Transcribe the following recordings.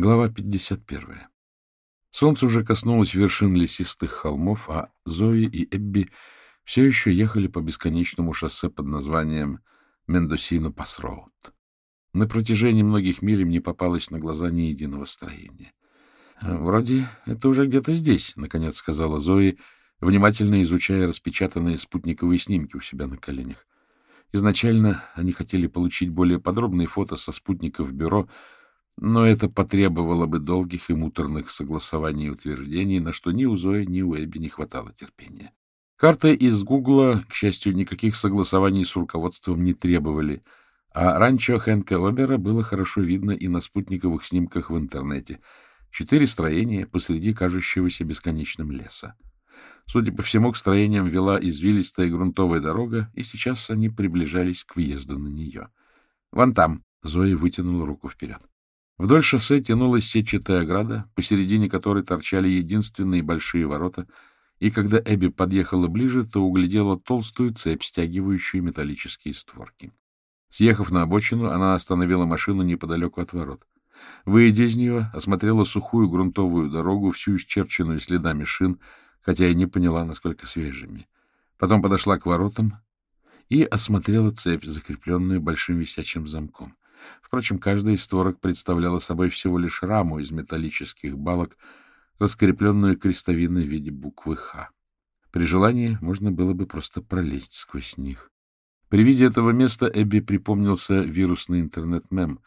Глава 51. Солнце уже коснулось вершин лесистых холмов, а Зои и Эбби все еще ехали по бесконечному шоссе под названием Мендосино-Пасроуд. На протяжении многих миль им не попалось на глаза ни единого строения. — Вроде это уже где-то здесь, — наконец сказала Зои, внимательно изучая распечатанные спутниковые снимки у себя на коленях. Изначально они хотели получить более подробные фото со спутников бюро, но это потребовало бы долгих и муторных согласований и утверждений, на что ни у Зои, ни у Эбби не хватало терпения. Карты из Гугла, к счастью, никаких согласований с руководством не требовали, а ранчо Хэнка Обера было хорошо видно и на спутниковых снимках в интернете. Четыре строения посреди кажущегося бесконечным леса. Судя по всему, к строениям вела извилистая грунтовая дорога, и сейчас они приближались к въезду на нее. — Вон там! — Зоя вытянула руку вперед. Вдоль шоссе тянулась сетчатая ограда, посередине которой торчали единственные большие ворота, и когда Эбби подъехала ближе, то углядела толстую цепь, стягивающую металлические створки. Съехав на обочину, она остановила машину неподалеку от ворот. Выйдя из нее, осмотрела сухую грунтовую дорогу, всю исчерченную следами шин, хотя и не поняла, насколько свежими. Потом подошла к воротам и осмотрела цепь, закрепленную большим висячим замком. Впрочем, каждая из створок представляла собой всего лишь раму из металлических балок, раскрепленную крестовиной в виде буквы «Х». При желании можно было бы просто пролезть сквозь них. При виде этого места Эбби припомнился вирусный интернет-мем.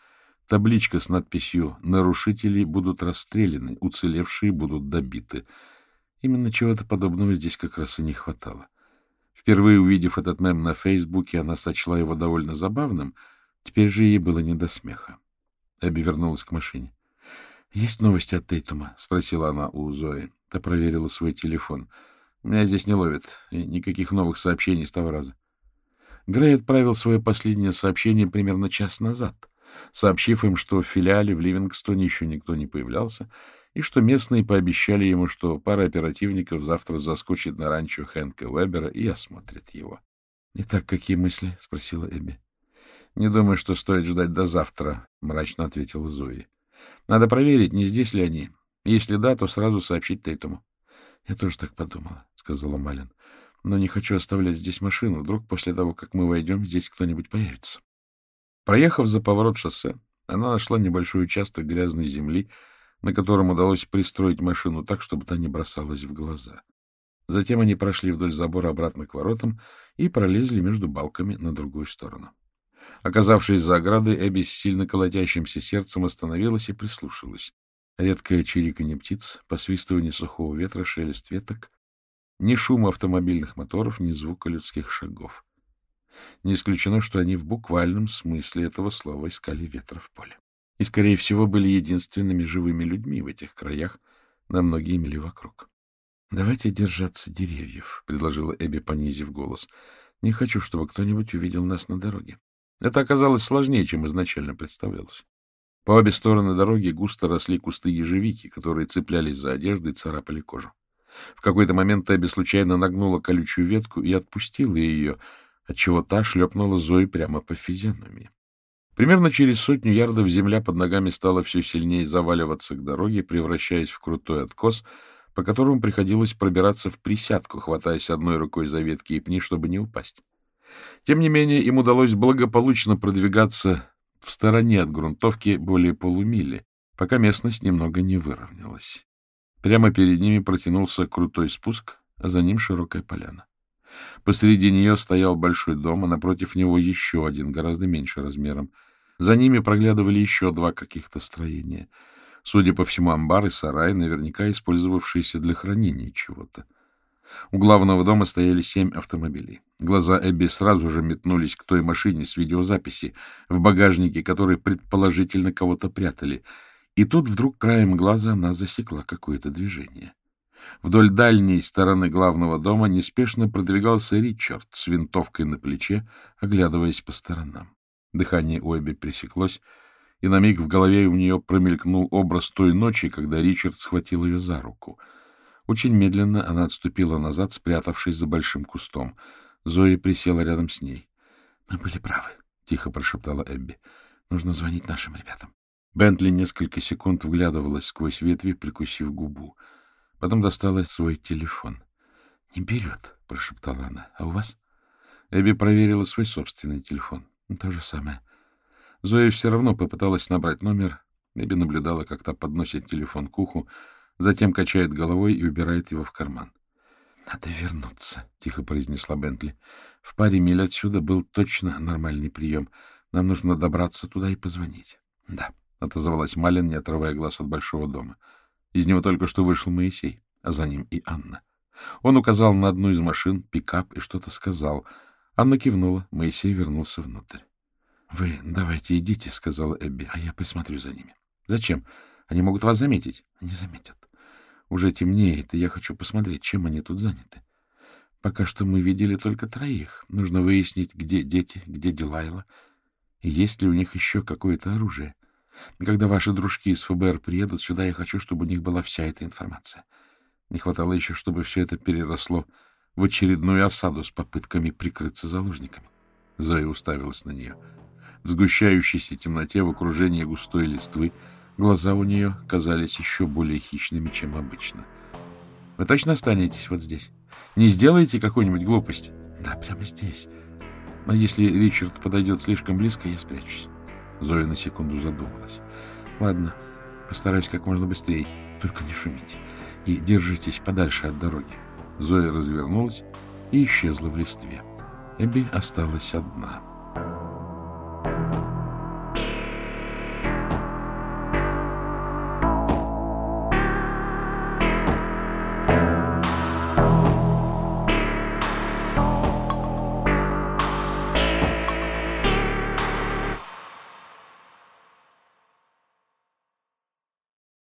Табличка с надписью «Нарушители будут расстреляны, уцелевшие будут добиты». Именно чего-то подобного здесь как раз и не хватало. Впервые увидев этот мем на Фейсбуке, она сочла его довольно забавным — Теперь же ей было не до смеха. Эбби вернулась к машине. — Есть новости от Тейтума? — спросила она у Зои. Та проверила свой телефон. — Меня здесь не ловит. И никаких новых сообщений с того раза. Грей отправил свое последнее сообщение примерно час назад, сообщив им, что в филиале в Ливингстоне еще никто не появлялся, и что местные пообещали ему, что пара оперативников завтра заскочит на ранчо Хэнка Уэбера и осмотрит его. — Итак, какие мысли? — спросила Эбби. — Не думаю, что стоит ждать до завтра, — мрачно ответила Зои. — Надо проверить, не здесь ли они. Если да, то сразу сообщить Тейтуму. — Я тоже так подумала, — сказала Малин. — Но не хочу оставлять здесь машину. Вдруг после того, как мы войдем, здесь кто-нибудь появится. Проехав за поворот шоссе, она нашла небольшой участок грязной земли, на котором удалось пристроить машину так, чтобы та не бросалась в глаза. Затем они прошли вдоль забора обратно к воротам и пролезли между балками на другую сторону. Оказавшись за оградой, Эбби с сильно колотящимся сердцем остановилась и прислушалась. Редкое чириканье птиц, посвистывание сухого ветра, шелест веток. Ни шума автомобильных моторов, ни звука людских шагов. Не исключено, что они в буквальном смысле этого слова искали ветра в поле. И, скорее всего, были единственными живыми людьми в этих краях на многие мили вокруг. — Давайте держаться деревьев, — предложила Эбби, понизив голос. — Не хочу, чтобы кто-нибудь увидел нас на дороге. Это оказалось сложнее, чем изначально представлялось. По обе стороны дороги густо росли кусты ежевики, которые цеплялись за одежду и царапали кожу. В какой-то момент Эбби случайно нагнула колючую ветку и отпустила ее, отчего та шлепнула Зои прямо по физиономии. Примерно через сотню ярдов земля под ногами стала все сильнее заваливаться к дороге, превращаясь в крутой откос, по которому приходилось пробираться в присядку, хватаясь одной рукой за ветки и пни, чтобы не упасть. Тем не менее, им удалось благополучно продвигаться в стороне от грунтовки более полумили, пока местность немного не выровнялась. Прямо перед ними протянулся крутой спуск, а за ним широкая поляна. Посреди нее стоял большой дом, а напротив него еще один, гораздо меньше размером. За ними проглядывали еще два каких-то строения. Судя по всему, амбар и сарай, наверняка использовавшиеся для хранения чего-то. У главного дома стояли семь автомобилей. Глаза Эбби сразу же метнулись к той машине с видеозаписи, в багажнике которой предположительно кого-то прятали. И тут вдруг краем глаза она засекла какое-то движение. Вдоль дальней стороны главного дома неспешно продвигался Ричард с винтовкой на плече, оглядываясь по сторонам. Дыхание у Эбби пресеклось, и на миг в голове у нее промелькнул образ той ночи, когда Ричард схватил ее за руку — очень медленно она отступила назад, спрятавшись за большим кустом. Зоя присела рядом с ней. — Мы были правы, — тихо прошептала Эбби. — Нужно звонить нашим ребятам. Бентли несколько секунд вглядывалась сквозь ветви, прикусив губу. Потом достала свой телефон. — Не берет, — прошептала она. — А у вас? Эбби проверила свой собственный телефон. То же самое. Зоя все равно попыталась набрать номер. Эбби наблюдала, как та подносит телефон к уху, затем качает головой и убирает его в карман. — Надо вернуться, — тихо произнесла Бентли. — В паре миль отсюда был точно нормальный прием. Нам нужно добраться туда и позвонить. — Да, — отозвалась Малин, не отрывая глаз от большого дома. Из него только что вышел Моисей, а за ним и Анна. Он указал на одну из машин, пикап, и что-то сказал. Анна кивнула, Моисей вернулся внутрь. — Вы давайте идите, — сказала Эбби, — а я присмотрю за ними. — Зачем? Они могут вас заметить. — Не заметят. Уже темнеет, и я хочу посмотреть, чем они тут заняты. Пока что мы видели только троих. Нужно выяснить, где дети, где Дилайла, и есть ли у них еще какое-то оружие. Когда ваши дружки из ФБР приедут сюда, я хочу, чтобы у них была вся эта информация. Не хватало еще, чтобы все это переросло в очередную осаду с попытками прикрыться заложниками. Зоя уставилась на нее. В сгущающейся темноте, в окружении густой листвы, глаза у нее казались еще более хищными, чем обычно. — Вы точно останетесь вот здесь? Не сделаете какую-нибудь глупость? — Да, прямо здесь. А если Ричард подойдет слишком близко, я спрячусь. Зоя на секунду задумалась. — Ладно, постараюсь как можно быстрее. Только не шумите. И держитесь подальше от дороги. Зоя развернулась и исчезла в листве. Эбби осталась одна. —